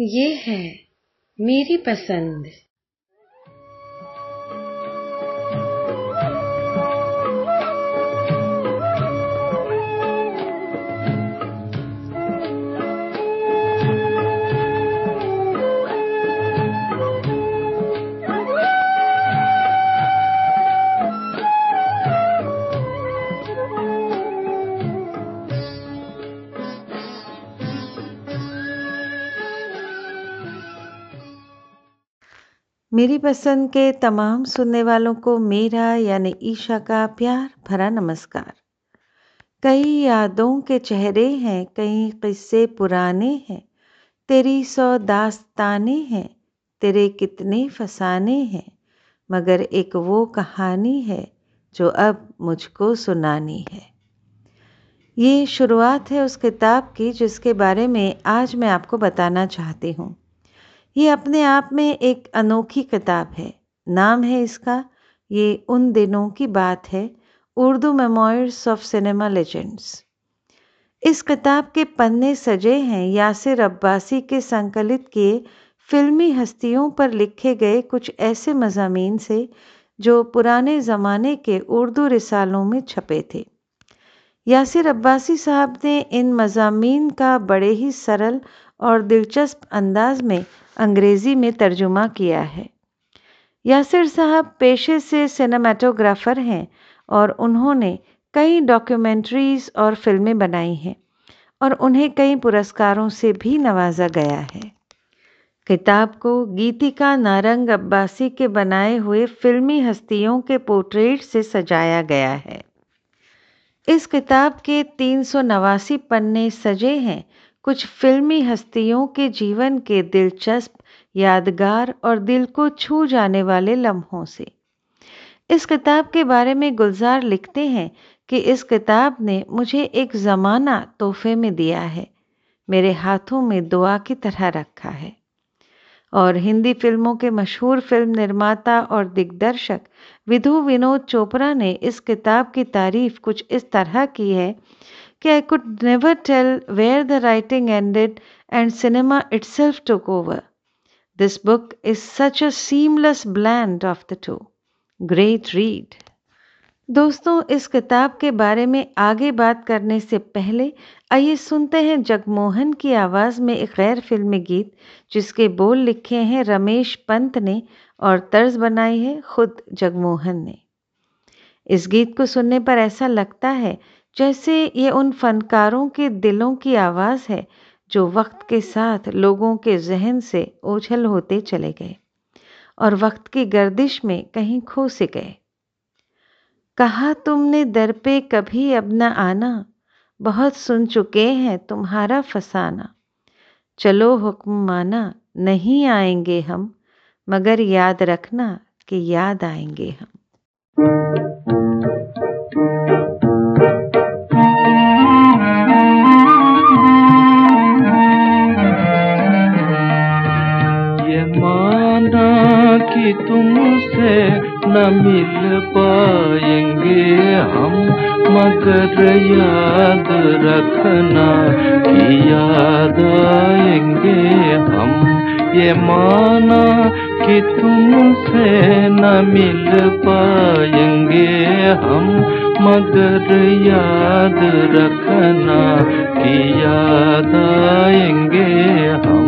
ये है मेरी पसंद। मेरी पसंद के तमाम सुनने वालों को मेरा यानी ईशा का प्यार भरा नमस्कार। कई यादों के चेहरे हैं, कई किस्से पुराने हैं, तेरी सौ दास्ताने हैं, तेरे कितने फसाने हैं, मगर एक वो कहानी है जो अब मुझको सुनानी है। ये शुरुआत है उस किताब की जिसके बारे में आज मैं आपको बताना चाहती हूँ। ये अपने आप में एक अनोखी किताब है। नाम है इसका, ये उन दिनों की बात है। Urdu memoirs of cinema legends. इस किताब के पन्ने सजे हैं यासिर अब्बासी के संकलित किए फिल्मी हस्तियों पर लिखे गए कुछ ऐसे मजामी से, जो पुराने ज़माने के उर्दू रिसालों में छपे थे। यासिर अब्बासी साहब ने इन मजामी का बड़े ही सरल और दिलचस्प अंदाज में अंग्रेज़ी में तर्जुमा किया है। यासिर साहब पेशे से सिनेमाटोग्राफ़र हैं और उन्होंने कई डॉक्यूमेंट्रीज़ और फ़िल्में बनाई हैं और उन्हें कई पुरस्कारों से भी नवाजा गया है। किताब को गीतिका नारंग अब्बासी के बनाए हुए फिल्मी हस्तियों के पोर्ट्रेट से सजाया गया है। इस किताब के तीन सौ नवासी पन्ने सजे हैं कुछ फिल्मी हस्तियों के जीवन के दिलचस्प, यादगार और दिल को छू जाने वाले लम्हों से। इस किताब के बारे में गुलजार लिखते हैं कि इस किताब ने मुझे एक ज़माना तोहफे में दिया है, मेरे हाथों में दुआ की तरह रखा है। और हिंदी फ़िल्मों के मशहूर फ़िल्म निर्माता और दिग्दर्शक विधु विनोद चोपड़ा ने इस किताब की तारीफ़ कुछ इस तरह की है कि I could never tell where the writing ended and cinema itself took over this book is such a seamless blend of the two great read दोस्तों, इस किताब के बारे में आगे बात करने से पहले आइए सुनते हैं जगमोहन की आवाज़ में एक गैर फिल्मी गीत, जिसके बोल लिखे हैं रमेश पंत ने और तर्ज बनाई है खुद जगमोहन ने। इस गीत को सुनने पर ऐसा लगता है जैसे ये उन फनकारों के दिलों की आवाज़ है, जो वक्त के साथ लोगों के जहन से ओझल होते चले गए और वक्त की गर्दिश में कहीं खो से गए। कहा, तुमने दर पे कभी अब न आना, बहुत सुन चुके हैं तुम्हारा फसाना। चलो हुक्म माना, नहीं आएँगे हम, मगर याद रखना कि याद आएँगे हम। तुमसे न मिल पाएँगे हम, मगर याद रखना कि याद आएँगे हम। ये माना कि तुमसे न मिल पाएँगे हम, मगर याद रखना कि याद आएँगे हम।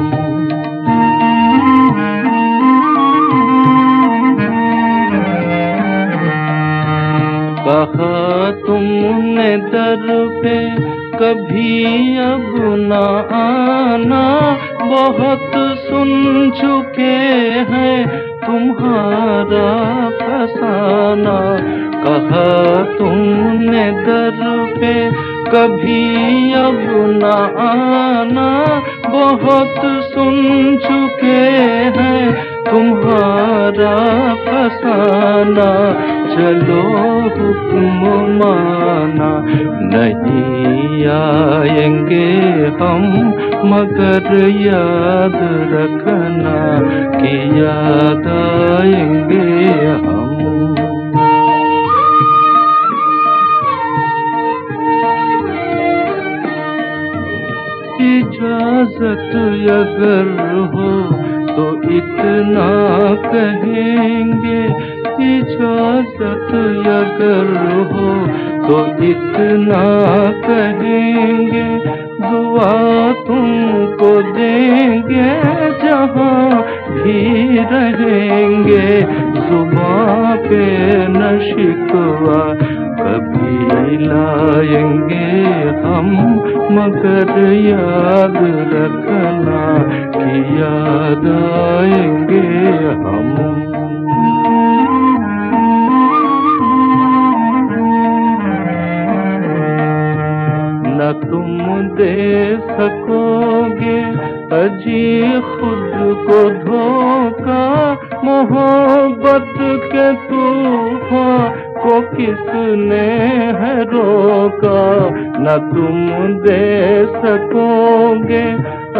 शिकवा कभी लाएँगे हम, मगर याद रखना कि याद आएँगे हम। न तुम दे सकोगे अजी खुद को धोखा, मोहब्बत के तूफ़ान को किसने है रोका? न तुम दे सकोगे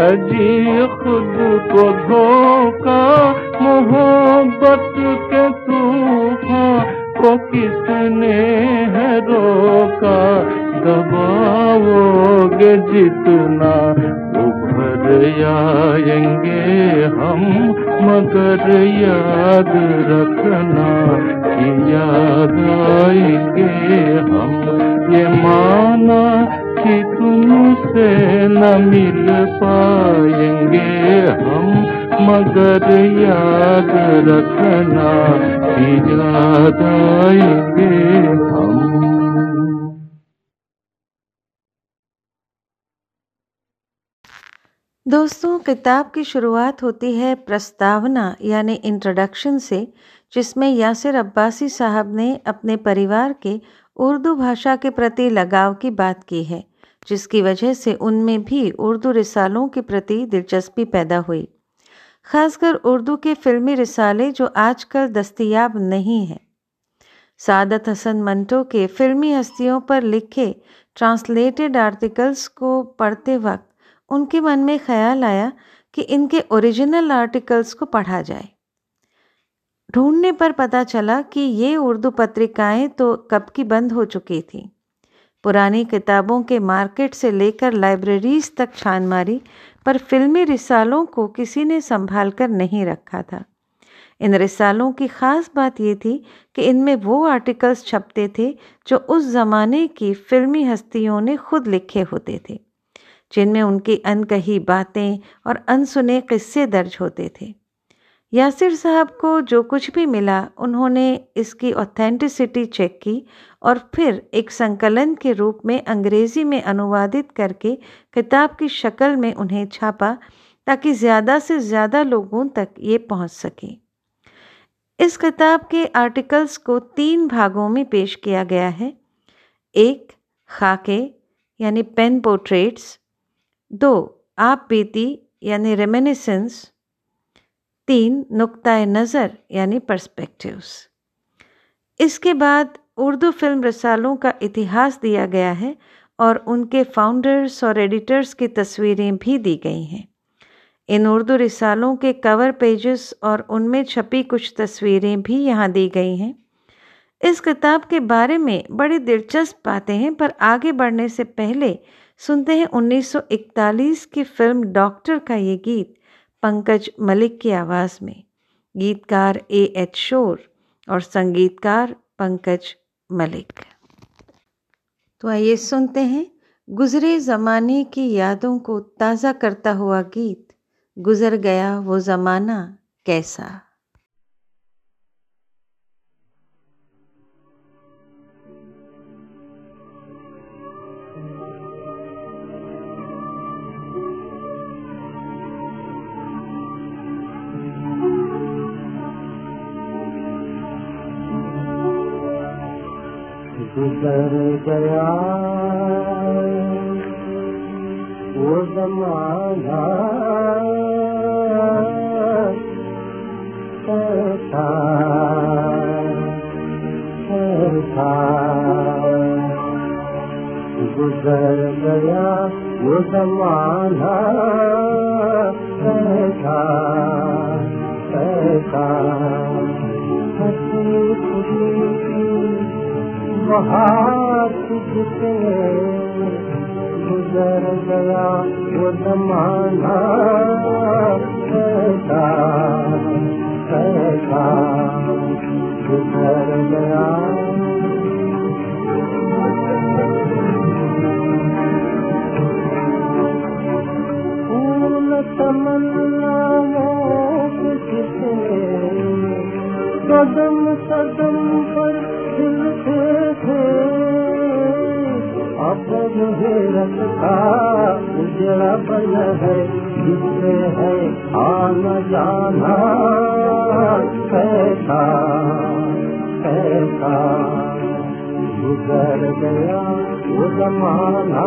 अजी खुद को धोखा। मोहब्बत के तूफ़ान को किसने है रोका? दबाओगे जितना आएँगे हम, मगर याद रखना कि याद आएँगे हम। ये माना कि तुमसे न मिल पाएँगे हम, मगर याद रखना कि याद आएँगे हम। दोस्तों, किताब की शुरुआत होती है प्रस्तावना, यानी इंट्रोडक्शन से, जिसमें यासिर अब्बासी साहब ने अपने परिवार के उर्दू भाषा के प्रति लगाव की बात की है, जिसकी वजह से उनमें भी उर्दू रिसालों के प्रति दिलचस्पी पैदा हुई। खासकर उर्दू के फिल्मी रिसाले जो आजकल दस्तियाब नहीं हैं। सादत हसन मंटो के फिल्मी हस्तियों पर लिखे ट्रांसलेटेड आर्टिकल्स को पढ़ते वक्त उनके मन में ख्याल आया कि इनके ओरिजिनल आर्टिकल्स को पढ़ा जाए। ढूँढने पर पता चला कि ये उर्दू पत्रिकाएँ तो कब की बंद हो चुकी थी। पुरानी किताबों के मार्केट से लेकर लाइब्रेरीज तक छान मारी पर फिल्मी रिसालों को किसी ने संभाल कर नहीं रखा था। इन रिसालों की ख़ास बात ये थी कि इनमें वो आर्टिकल्स छपते थे जो उस ज़माने की फिल्मी हस्तियों ने खुद लिखे होते थे। जिनमें उनकी अनकही बातें और अनसुने किस्से दर्ज होते थे। यासिर साहब को जो कुछ भी मिला, उन्होंने इसकी ऑथेंटिसिटी चेक की और फिर एक संकलन के रूप में अंग्रेज़ी में अनुवादित करके किताब की शक्ल में उन्हें छापा ताकि ज़्यादा से ज़्यादा लोगों तक ये पहुँच सके। इस किताब के आर्टिकल्स को तीन भागों में पेश किया गया है। एक, खाके, यानी पेन पोर्ट्रेट्स दो, आप बीती यानी रेमिनिसेंस तीन नुक्ता नज़र यानी पर्सपेक्टिव्स इसके बाद उर्दू फ़िल्म रसालों का इतिहास दिया गया है और उनके फाउंडर्स और एडिटर्स की तस्वीरें भी दी गई हैं। इन उर्दू रिसालों के कवर पेजेस और उनमें छपी कुछ तस्वीरें भी यहाँ दी गई हैं। इस किताब के बारे में बड़ी दिलचस्प बातें हैं, पर आगे बढ़ने से पहले सुनते हैं 1941 की फ़िल्म डॉक्टर का ये गीत, पंकज मलिक की आवाज़ में। गीतकार ए एच शोर और संगीतकार पंकज मलिक। तो आइए सुनते हैं गुजरे ज़माने की यादों को ताज़ा करता हुआ गीत, गुजर गया वो ज़माना कैसा। वो जमाना कैसा कैसा गुज़र जमान गुज़र पून तमंद बन है जिससे है कैसा गुजर गया वो जमाना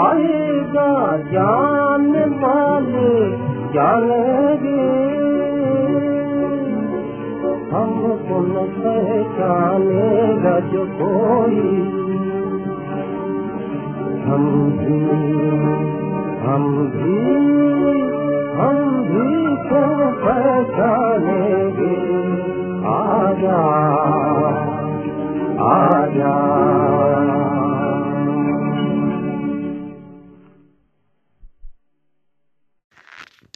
आएगा जान वाले जानेंगे हमको न पहचानेगा जो कोई। हम भी हम भी हम भी तो पहचानेंगे। आजा आजा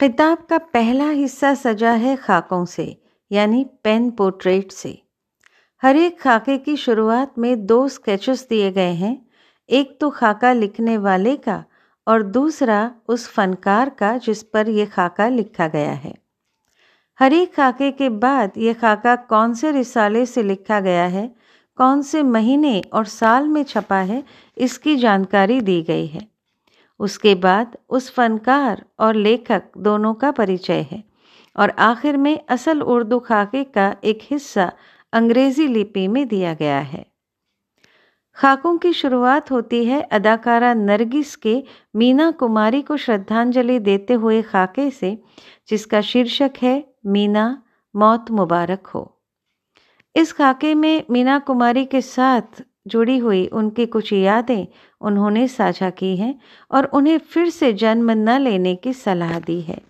किताब का पहला हिस्सा सजा है खाकों से, यानी पेन पोर्ट्रेट से। हर एक खाके की शुरुआत में दो स्केचेस दिए गए हैं, एक तो खाका लिखने वाले का और दूसरा उस फनकार का जिस पर यह खाका लिखा गया है। हर एक खाके के बाद यह खाका कौन से रिसाले से लिखा गया है, कौन से महीने और साल में छपा है, इसकी जानकारी दी गई है। उसके बाद उस फनकार और लेखक दोनों का परिचय है और आखिर में असल उर्दू खाके का एक हिस्सा अंग्रेज़ी लिपि में दिया गया है। खाकों की शुरुआत होती है अदाकारा नरगिस के मीना कुमारी को श्रद्धांजलि देते हुए खाके से, जिसका शीर्षक है, मीना, मौत मुबारक हो। इस खाके में मीना कुमारी के साथ जुड़ी हुई उनकी कुछ यादें उन्होंने साझा की हैं और उन्हें फिर से जन्म न लेने की सलाह दी है।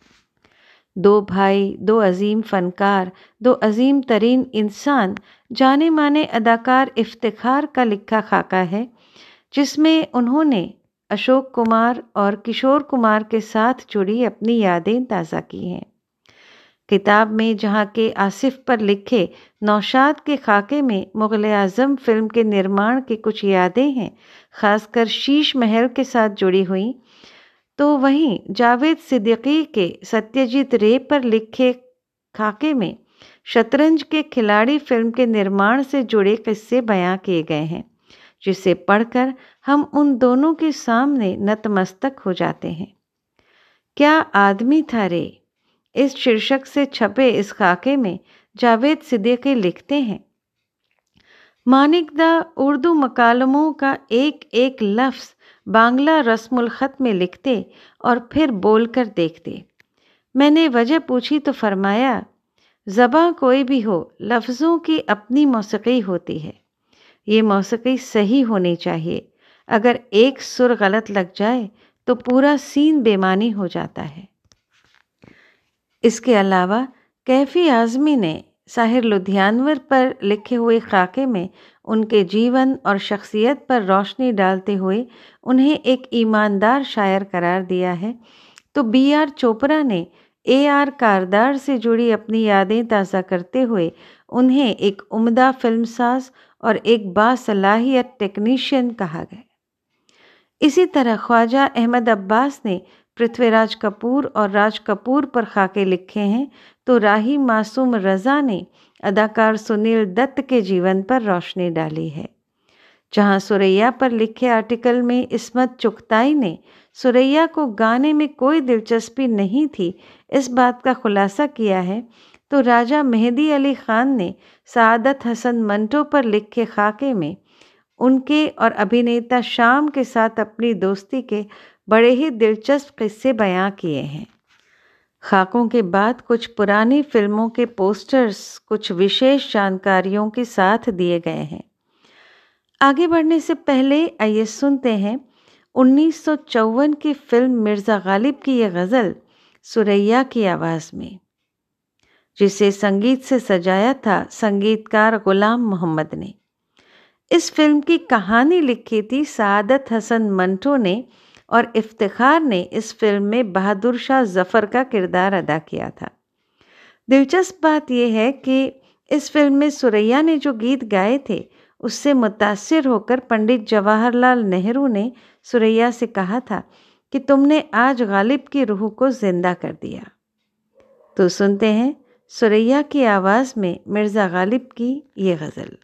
दो भाई, दो अजीम फनकार, दो अजीम तरीन इंसान जाने माने अदाकार इफ्तिखार का लिखा खाका है, जिसमें उन्होंने अशोक कुमार और किशोर कुमार के साथ जुड़ी अपनी यादें ताज़ा की हैं। किताब में जहाँ के आसिफ पर लिखे नौशाद के खाके में मुग़ल आज़म फ़िल्म के निर्माण की कुछ यादें हैं, ख़ासकर शीश महल के साथ जुड़ी हुई। तो वहीं जावेद सिद्दीकी के सत्यजीत रे पर लिखे खाके में शतरंज के खिलाड़ी फ़िल्म के निर्माण से जुड़े किस्से बयां किए गए हैं, जिसे पढ़कर हम उन दोनों के सामने नतमस्तक हो जाते हैं। क्या आदमी था रे? इस शीर्षक से छपे इस खाके में जावेद सिद्दीकी लिखते हैं मानिकदा उर्दू मकालमों का एक एक लफ्ज़ बांग्ला रस्मुल ख़त में लिखते और फिर बोलकर देखते। मैंने वजह पूछी तो फरमाया, ज़बाँ कोई भी हो, लफ्ज़ों की अपनी मौसीकी होती है। ये मौसीकी सही होनी चाहिए। अगर एक सुर गलत लग जाए तो पूरा सीन बेमानी हो जाता है। इसके अलावा, कैफ़ी आज़मी ने साहिर लुधियानवर पर लिखे हुए खाके में उनके जीवन और शख्सियत पर रोशनी डालते हुए उन्हें एक ईमानदार शायर करार दिया है। तो बी आर चोपड़ा ने ए आर कारदार से जुड़ी अपनी यादें ताज़ा करते हुए उन्हें एक उम्दा फिल्मसाज और एक बासलाहियत टेक्नीशियन कहा गया। इसी तरह ख्वाजा अहमद अब्बास ने पृथ्वीराज कपूर और राज कपूर पर खाके लिखे हैं तो राही मासूम रज़ा ने अदाकार सुनील दत्त के जीवन पर रोशनी डाली है। जहाँ सुरैया पर लिखे आर्टिकल में इसमत चुगताई ने सुरैया को गाने में कोई दिलचस्पी नहीं थी, इस बात का खुलासा किया है तो राजा मेहदी अली खान ने सादत हसन मंटो पर लिखे खाके में उनके और अभिनेता शाम के साथ अपनी दोस्ती के बड़े ही दिलचस्प किस्से बयां किए हैं। खाकों के बाद कुछ पुरानी फ़िल्मों के पोस्टर्स कुछ विशेष जानकारियों के साथ दिए गए हैं। आगे बढ़ने से पहले आइए सुनते हैं उन्नीस सौ चौवन की फ़िल्म मिर्ज़ा गालिब की यह गज़ल सुरैया की आवाज़ में, जिसे संगीत से सजाया था संगीतकार गुलाम मोहम्मद ने। इस फ़िल्म की कहानी लिखी थी सादत हसन मंटो ने और इफ्तिखार ने इस फ़िल्म में बहादुर शाह जफ़र का किरदार अदा किया था। दिलचस्प बात यह है कि इस फ़िल्म में सुरैया ने जो गीत गाए थे, उससे मुतासर होकर पंडित जवाहरलाल नेहरू ने सुरैया से कहा था कि तुमने आज गालिब की रूह को ज़िंदा कर दिया। तो सुनते हैं सुरैया की आवाज़ में मिर्ज़ा गालिब की ये गज़ल।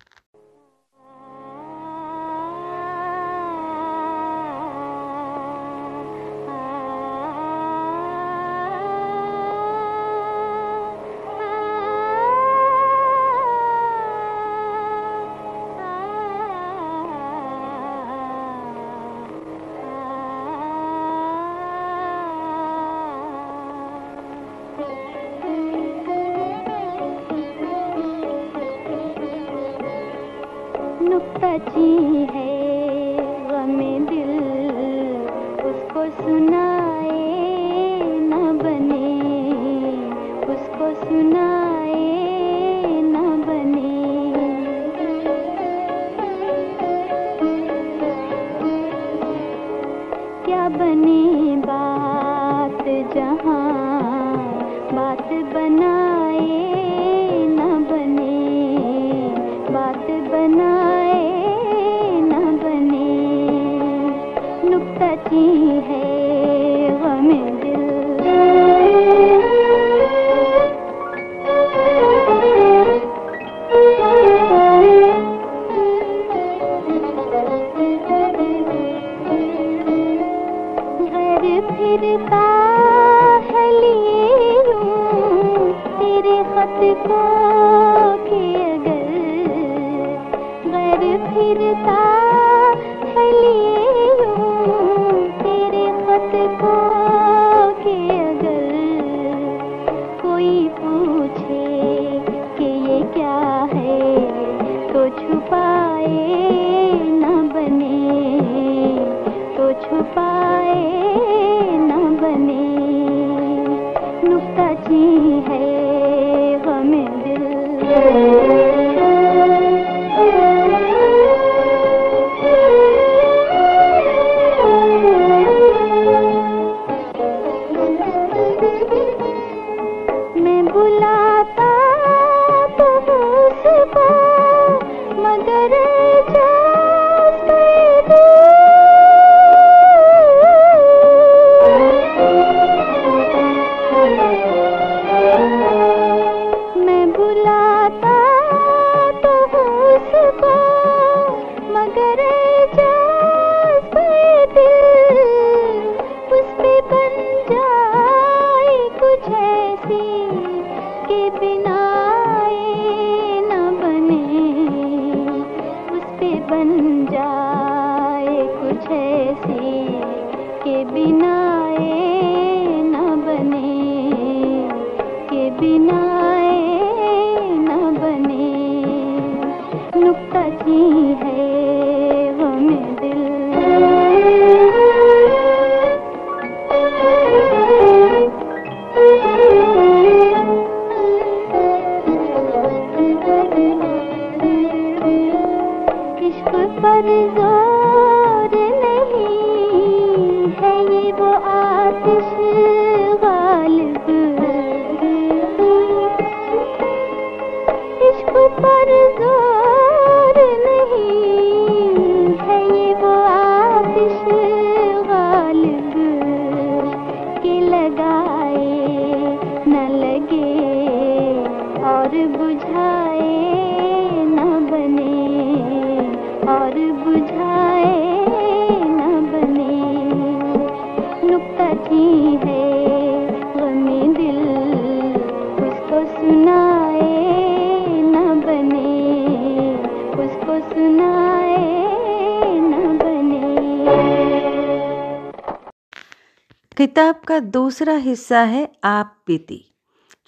का दूसरा हिस्सा है आप बीती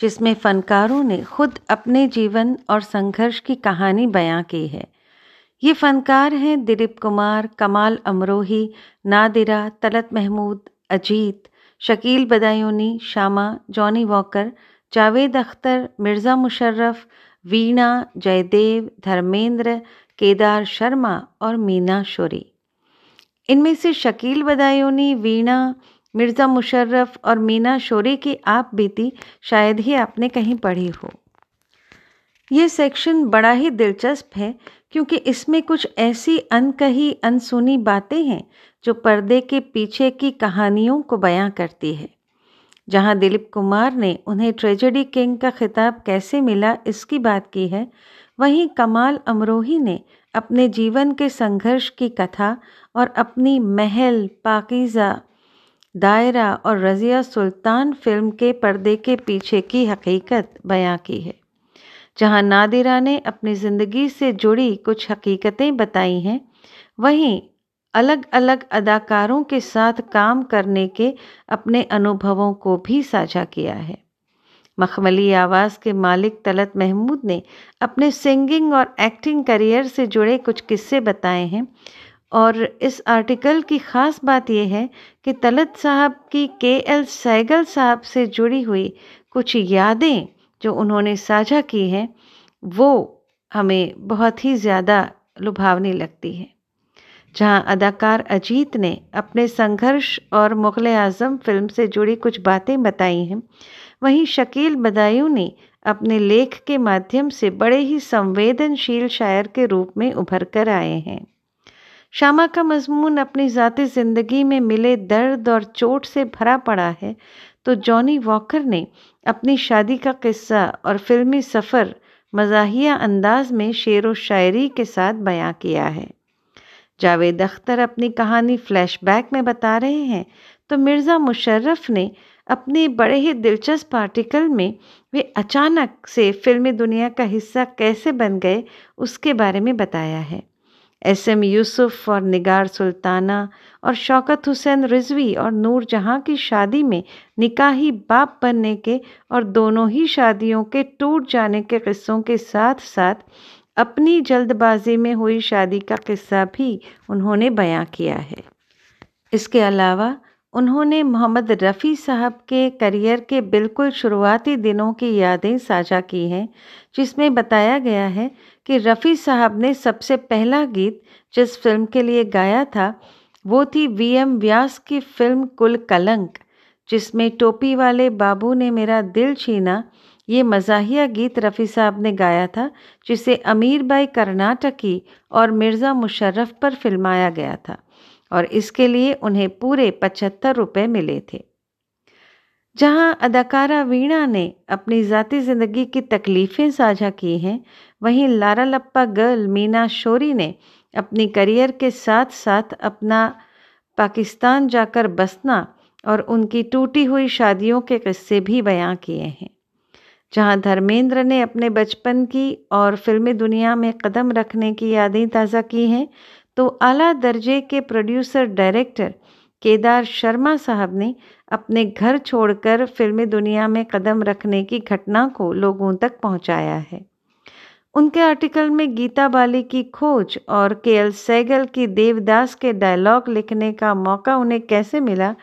जिसमें फनकारों ने खुद अपने जीवन और संघर्ष की कहानी बयां की है। ये फनकार हैं दिलीप कुमार, कमाल अमरोही, नादिरा, तलत महमूद, अजीत, शकील बदायूनी शामा जॉनी वॉकर, जावेद अख्तर, मिर्ज़ा मुशर्रफ, वीणा, जयदेव, धर्मेंद्र, केदार शर्मा और मीना शोरी। इनमें से शकील बदायूनी, वीणा मिर्ज़ा मुशर्रफ और मीना शोरी की आप बीती शायद ही आपने कहीं पढ़ी हो। ये सेक्शन बड़ा ही दिलचस्प है, क्योंकि इसमें कुछ ऐसी अनकही, अनसुनी बातें हैं, जो पर्दे के पीछे की कहानियों को बयां करती है। जहाँ दिलीप कुमार ने उन्हें ट्रेजेडी किंग का खिताब कैसे मिला इसकी बात की है, वहीं कमाल अमरोही ने अपने जीवन के संघर्ष की कथा और अपनी महल, पाकिज़ा दायरा और रज़िया सुल्तान फ़िल्म के पर्दे के पीछे की हकीकत बयां की है। जहाँ नादिरा ने अपनी ज़िंदगी से जुड़ी कुछ हकीकतें बताई हैं, वहीं अलग अलग अदाकारों के साथ काम करने के अपने अनुभवों को भी साझा किया है। मखमली आवाज़ के मालिक तलत महमूद ने अपने सिंगिंग और एक्टिंग करियर से जुड़े कुछ किस्से बताए हैं और इस आर्टिकल की ख़ास बात यह है कि तलत साहब की के एल सैगल साहब से जुड़ी हुई कुछ यादें जो उन्होंने साझा की हैं, वो हमें बहुत ही ज़्यादा लुभावनी लगती है। जहाँ अदाकार अजीत ने अपने संघर्ष और मुग़ल आज़म फ़िल्म से जुड़ी कुछ बातें बताई हैं, वहीं शकील बदायूं ने अपने लेख के माध्यम से बड़े ही संवेदनशील शायर के रूप में उभर कर आए हैं। शामा का मजमून अपनी ज़ाती ज़िंदगी में मिले दर्द और चोट से भरा पड़ा है तो जॉनी वॉकर ने अपनी शादी का किस्सा और फिल्मी सफ़र मजाहिया अंदाज में शेर व शायरी के साथ बयां किया है। जावेद अख्तर अपनी कहानी फ्लैशबैक में बता रहे हैं तो मिर्ज़ा मुशर्रफ ने अपने बड़े ही दिलचस्प आर्टिकल में वे अचानक से फिल्मी दुनिया का हिस्सा कैसे बन गए, उसके बारे में बताया है। एस एम यूसुफ और निगार सुल्ताना और शौकत हुसैन रिजवी और नूर जहाँ की शादी में निकाही बाप बनने के और दोनों ही शादियों के टूट जाने के किस्सों के साथ साथ अपनी जल्दबाजी में हुई शादी का किस्सा भी उन्होंने बयां किया है। इसके अलावा उन्होंने मोहम्मद रफ़ी साहब के करियर के बिल्कुल शुरुआती दिनों की यादें साझा की हैं, जिसमें बताया गया है कि रफ़ी साहब ने सबसे पहला गीत जिस फ़िल्म के लिए गाया था, वो थी वी एम व्यास की फ़िल्म कुल कलंक, जिसमें टोपी वाले बाबू ने मेरा दिल छीना, ये मज़ाहिया गीत रफ़ी साहब ने गाया था, जिसे अमीर बाई कर्नाटकी और मिर्ज़ा मुशर्रफ पर फिल्माया गया था। और इसके लिए उन्हें पूरे पचहत्तर रुपये मिले थे। जहाँ अदाकारा वीणा ने अपनी ज़ाती ज़िंदगी की तकलीफ़ें साझा की हैं, वहीं लारा लप्पा गर्ल मीना शोरी ने अपनी करियर के साथ साथ अपना पाकिस्तान जाकर बसना और उनकी टूटी हुई शादियों के किस्से भी बयां किए हैं। जहाँ धर्मेंद्र ने अपने बचपन की और फिल्मी दुनिया में कदम रखने की यादें ताज़ा की हैं तो आला दर्जे के प्रोड्यूसर डायरेक्टर केदार शर्मा साहब ने अपने घर छोड़कर फिल्मी दुनिया में कदम रखने की घटना को लोगों तक पहुँचाया है। उनके आर्टिकल में गीता बाली की खोज और के एल सैगल की देवदास के डायलॉग लिखने का मौका उन्हें कैसे मिला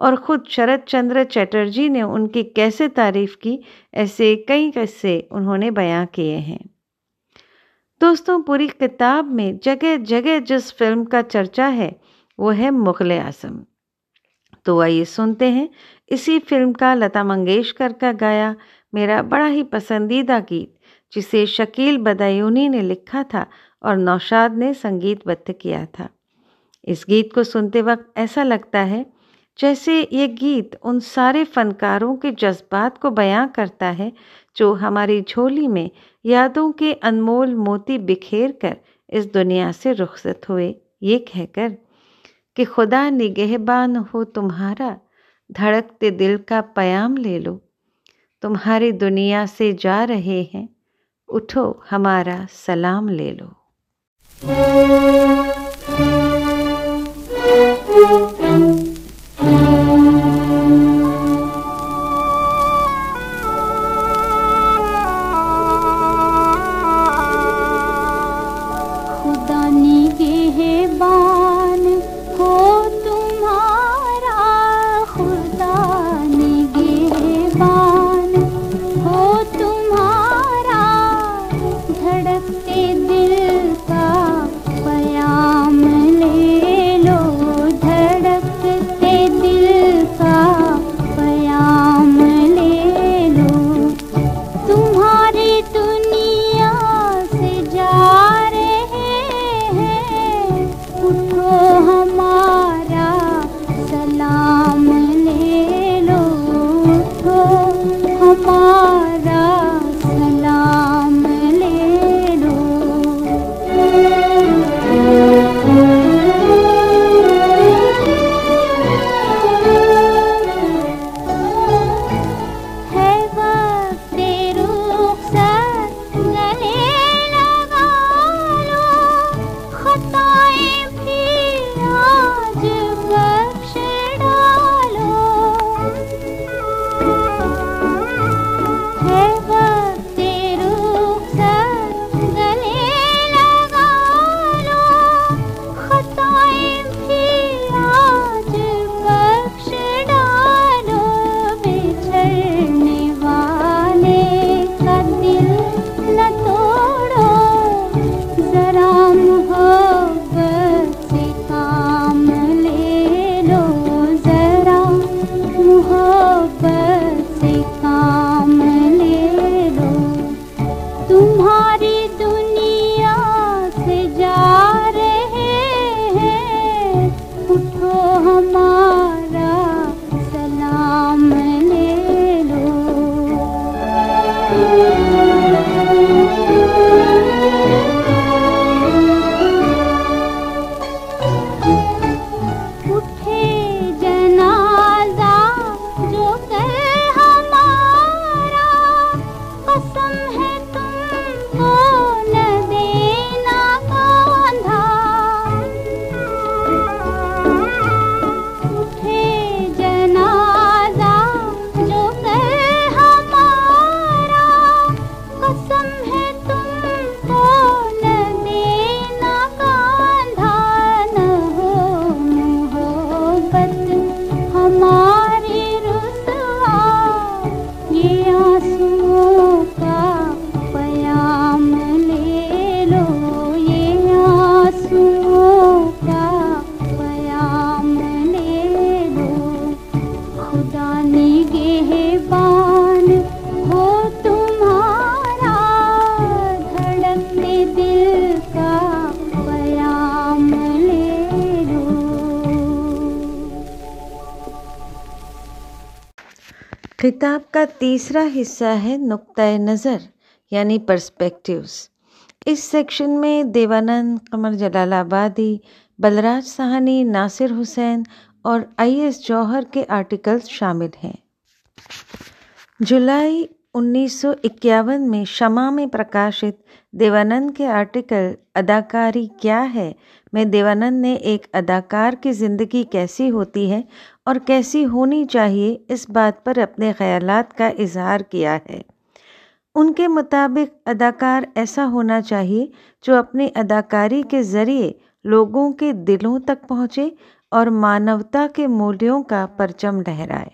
और ख़ुद शरद चंद्र चटर्जी ने उनकी कैसे तारीफ़ की, ऐसे कई किस्से उन्होंने बयां किए हैं। दोस्तों, पूरी किताब में जगह जगह जिस फ़िल्म का चर्चा है, वो है मुग़ल आज़म। तो आइए सुनते हैं। इसी फ़िल्म का लता मंगेशकर का गाया मेरा बड़ा ही पसंदीदा गीत, जिसे शकील बदायूनी ने लिखा था और नौशाद ने संगीतबद्ध किया था। इस गीत को सुनते वक्त ऐसा लगता है जैसे ये गीत उन सारे फनकारों के जज्बात को बयां करता है जो हमारी झोली में यादों के अनमोल मोती बिखेर कर इस दुनिया से रुखसत हुए। ये कहकर कि खुदा निगहबान हो तुम्हारा, धड़कते दिल का पयाम ले लो। तुम्हारी दुनिया से जा रहे हैं, उठो हमारा सलाम ले लो। किताब का तीसरा हिस्सा है नुक्ता नज़र, यानी पर्सपेक्टिव्स इस सेक्शन में देवानंद, कमर जलालाबादी बलराज साहनी, नासिर हुसैन और आई एस जौहर के आर्टिकल्स शामिल हैं। जुलाई 1951 में शमा में प्रकाशित देवानंद के आर्टिकल अदाकारी क्या है? में देवानंद ने एक अदाकार की ज़िंदगी कैसी होती है? और कैसी होनी चाहिए इस बात पर अपने ख्यालात का इजहार किया है। उनके मुताबिक अदाकार ऐसा होना चाहिए जो अपनी अदाकारी के ज़रिए लोगों के दिलों तक पहुँचे और मानवता के मूल्यों का परचम लहराए।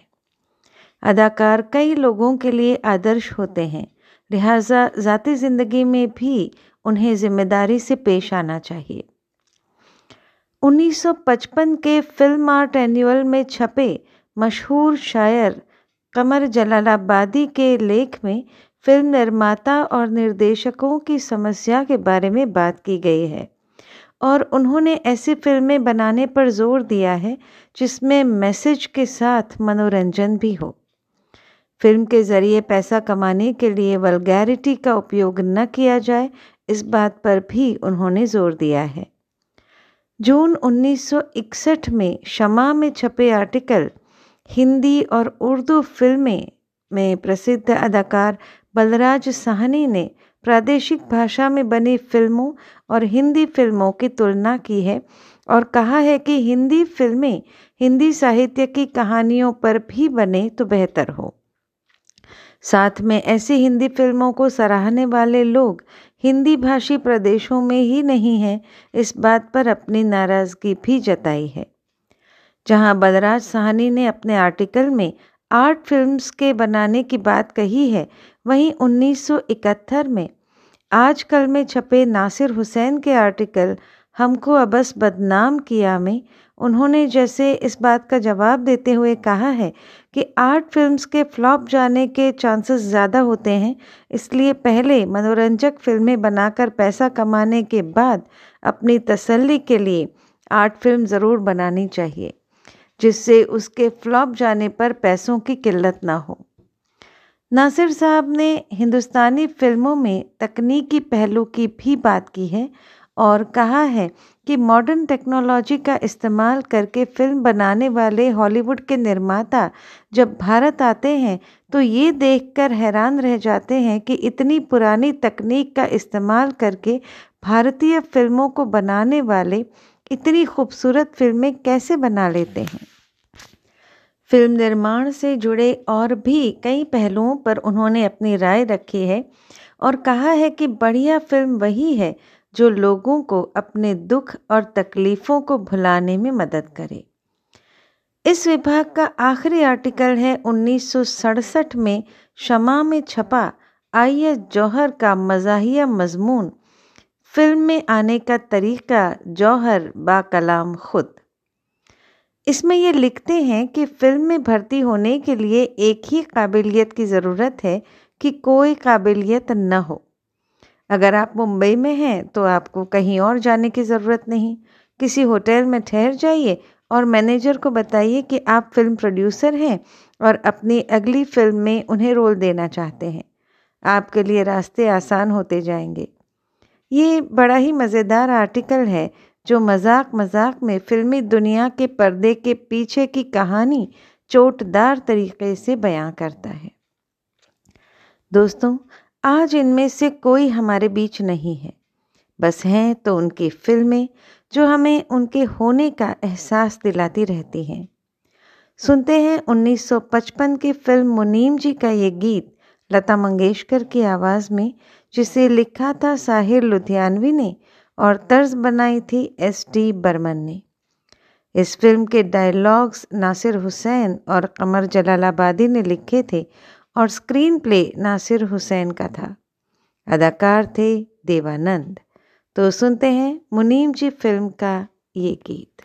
अदाकार कई लोगों के लिए आदर्श होते हैं, लिहाजा ज़ाती ज़िंदगी में भी उन्हें ज़िम्मेदारी से पेश आना चाहिए। 1955 के फ़िल्म आर्ट एनुअल में छपे मशहूर शायर कमर जलालाबादी के लेख में फ़िल्म निर्माता और निर्देशकों की समस्या के बारे में बात की गई है और उन्होंने ऐसी फ़िल्में बनाने पर ज़ोर दिया है जिसमें मैसेज के साथ मनोरंजन भी हो। फ़िल्म के ज़रिए पैसा कमाने के लिए वलगैरिटी का उपयोग न किया जाए, इस बात पर भी उन्होंने ज़ोर दिया है। जून 1961 में शमा में छपे आर्टिकल, हिंदी और उर्दू फ़िल्में में प्रसिद्ध अदाकार बलराज साहनी ने प्रादेशिक भाषा में बनी फ़िल्मों और हिंदी फ़िल्मों की तुलना की है और कहा है कि हिंदी फ़िल्में हिंदी साहित्य की कहानियों पर भी बने तो बेहतर हो। साथ में ऐसी हिंदी फ़िल्मों को सराहने वाले लोग हिंदी भाषी प्रदेशों में ही नहीं है, इस बात पर अपनी नाराज़गी भी जताई है। जहाँ बलराज साहनी ने अपने आर्टिकल में आर्ट फिल्म्स के बनाने की बात कही है, वहीं 1971 में आजकल में छपे नासिर हुसैन के आर्टिकल हमको अबस बदनाम किया में उन्होंने जैसे इस बात का जवाब देते हुए कहा है कि आर्ट फिल्म्स के फ्लॉप जाने के चांसेस ज़्यादा होते हैं, इसलिए पहले मनोरंजक फ़िल्में बनाकर पैसा कमाने के बाद अपनी तसल्ली के लिए आर्ट फ़िल्म ज़रूर बनानी चाहिए, जिससे उसके फ्लॉप जाने पर पैसों की किल्लत ना हो। नासिर साहब ने हिंदुस्तानी फ़िल्मों में तकनीकी पहलू की भी बात की है और कहा है कि मॉडर्न टेक्नोलॉजी का इस्तेमाल करके फ़िल्म बनाने वाले हॉलीवुड के निर्माता जब भारत आते हैं तो ये देखकर हैरान रह जाते हैं कि इतनी पुरानी तकनीक का इस्तेमाल करके भारतीय फ़िल्मों को बनाने वाले इतनी खूबसूरत फ़िल्में कैसे बना लेते हैं। फ़िल्म निर्माण से जुड़े और भी कई पहलुओं पर उन्होंने अपनी राय रखी है और कहा है कि बढ़िया फ़िल्म वही है जो लोगों को अपने दुख और तकलीफ़ों को भुलाने में मदद करे। इस विभाग का आखिरी आर्टिकल है 1967 में शमा में छपा आई एस जौहर का मजाहिया मजमून। फ़िल्म में आने का तरीका जौहर बा कलाम खुद। इसमें ये लिखते हैं कि फ़िल्म में भर्ती होने के लिए एक ही काबिलियत की ज़रूरत है कि कोई काबिलियत न हो। अगर आप मुंबई में हैं तो आपको कहीं और जाने की ज़रूरत नहीं। किसी होटल में ठहर जाइए और मैनेजर को बताइए कि आप फ़िल्म प्रोड्यूसर हैं और अपनी अगली फ़िल्म में उन्हें रोल देना चाहते हैं। आपके लिए रास्ते आसान होते जाएँगे। ये बड़ा ही मज़ेदार आर्टिकल है जो मज़ाक मज़ाक में फिल्मी दुनिया के पर्दे के पीछे की कहानी चोटदार तरीके से बयां करता है। दोस्तों आज इनमें से कोई हमारे बीच नहीं है। बस हैं तो उनकी फ़िल्में, जो हमें उनके होने का एहसास दिलाती रहती हैं। सुनते हैं 1955 की फ़िल्म मुनीम जी का ये गीत, लता मंगेशकर की आवाज़ में, जिसे लिखा था साहिर लुधियानवी ने और तर्ज बनाई थी एस टी बर्मन ने। इस फ़िल्म के डायलॉग्स नासिर हुसैन और कमर जलालाबादी ने लिखे थे और स्क्रीन प्ले नासिर हुसैन का था। अदाकार थे देवानंद। तो सुनते हैं मुनीम जी फ़िल्म का ये गीत।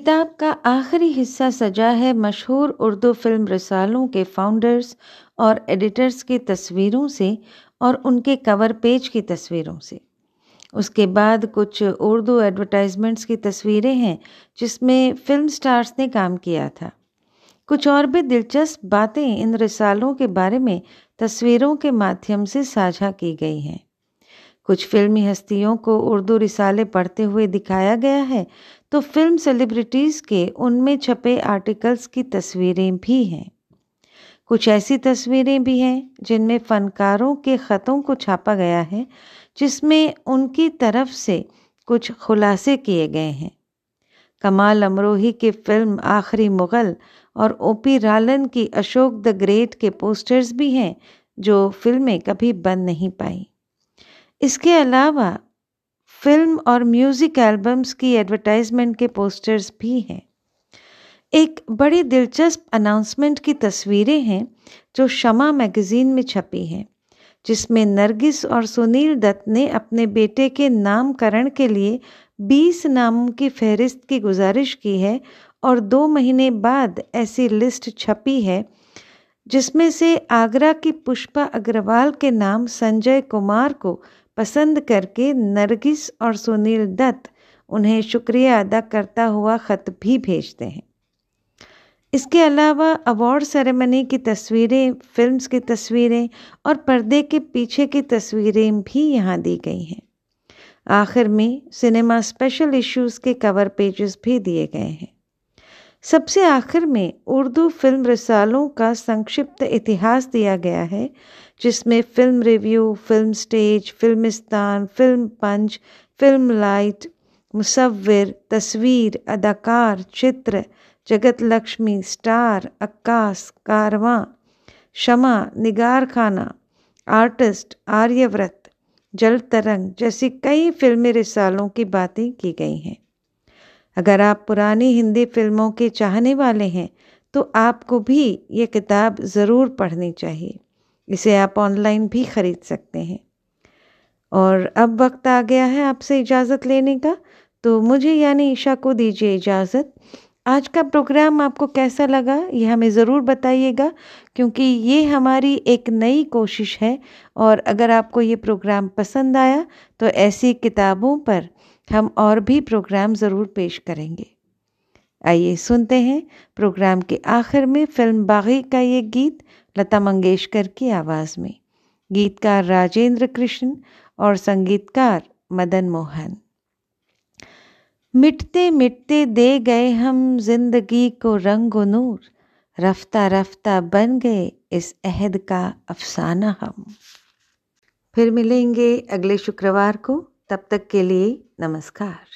किताब का आखिरी हिस्सा सजा है मशहूर उर्दू फ़िल्म रिसालों के फाउंडर्स और एडिटर्स की तस्वीरों से और उनके कवर पेज की तस्वीरों से। उसके बाद कुछ उर्दू एडवर्टाइजमेंट्स की तस्वीरें हैं, जिसमें फ़िल्म स्टार्स ने काम किया था। कुछ और भी दिलचस्प बातें इन रिसालों के बारे में तस्वीरों के माध्यम से साझा की गई हैं। कुछ फिल्मी हस्तियों को उर्दू रिसाले पढ़ते हुए दिखाया गया है तो फ़िल्म सेलिब्रिटीज़ के उनमें छपे आर्टिकल्स की तस्वीरें भी हैं। कुछ ऐसी तस्वीरें भी हैं जिनमें फनकारों के ख़तों को छापा गया है, जिसमें उनकी तरफ़ से कुछ खुलासे किए गए हैं। कमाल अमरोही की फ़िल्म आखिरी मुग़ल और ओपी रालन की अशोक द ग्रेट के पोस्टर्स भी हैं, जो फ़िल्में कभी बन नहीं पाई। इसके अलावा फ़िल्म और म्यूज़िक एल्बम्स की एडवर्टाइजमेंट के पोस्टर्स भी हैं। एक बड़ी दिलचस्प अनाउंसमेंट की तस्वीरें हैं जो शमा मैगज़ीन में छपी हैं, जिसमें नरगिस और सुनील दत्त ने अपने बेटे के नामकरण के लिए 20 नामों की फहरिस्त की गुजारिश की है और दो महीने बाद ऐसी लिस्ट छपी है, जिसमें से आगरा की पुष्पा अग्रवाल के नाम संजय कुमार को पसंद करके नरगिस और सुनील दत्त उन्हें शुक्रिया अदा करता हुआ खत भी भेजते हैं। इसके अलावा अवार्ड सेरेमनी की तस्वीरें, फिल्म्स की तस्वीरें और पर्दे के पीछे की तस्वीरें भी यहाँ दी गई हैं। आखिर में सिनेमा स्पेशल इश्यूज़ के कवर पेजेस भी दिए गए हैं। सबसे आखिर में उर्दू फ़िल्म रिसालों का संक्षिप्त इतिहास दिया गया है जिसमें film review film stage Filmistan film punch film light Musavvir Tasveer Adakar Chitra जगत लक्ष्मी स्टार अक्कास कारवां शमा निगार खाना आर्टिस्ट आर्यव्रत जल तरंग जैसी कई फिल्मी रिसालों की बातें की गई हैं। अगर आप पुरानी हिंदी फ़िल्मों के चाहने वाले हैं तो आपको भी ये किताब ज़रूर पढ़नी चाहिए। इसे आप ऑनलाइन भी ख़रीद सकते हैं। और अब वक्त आ गया है आपसे इजाज़त लेने का तो मुझे यानी ईशा को दीजिए इजाज़त। आज का प्रोग्राम आपको कैसा लगा, ये हमें ज़रूर बताइएगा, क्योंकि ये हमारी एक नई कोशिश है, और अगर आपको ये प्रोग्राम पसंद आया तो ऐसी किताबों पर हम और भी प्रोग्राम ज़रूर पेश करेंगे। आइए सुनते हैं प्रोग्राम के आखिर में फ़िल्म बागी का ये गीत लता मंगेशकर की आवाज़ में। गीतकार राजेंद्र कृष्ण और संगीतकार मदन मोहन। मिटते मिटते दे गए हम ज़िंदगी को रंग नूर। रफ्ता रफ्ता बन गए इस अहद का अफसाना हम। फिर मिलेंगे अगले शुक्रवार को। तब तक के लिए नमस्कार।